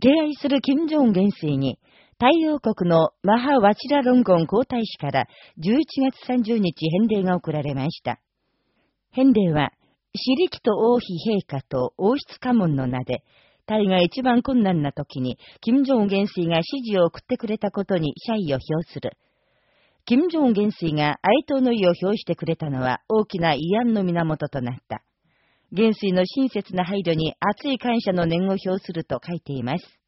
敬愛する金正恩元帥に、太陽国のマハ・ワチラ・ロンゴン皇太子から11月30日返礼が送られました。返礼は、私力と王妃陛下と王室家紋の名で、タイが一番困難な時に、金正恩元帥が指示を送ってくれたことに謝意を表する。金正恩元帥が哀悼の意を表してくれたのは大きな慰安の源となった。元帥の親切な配慮に熱い感謝の念を表すると書いています。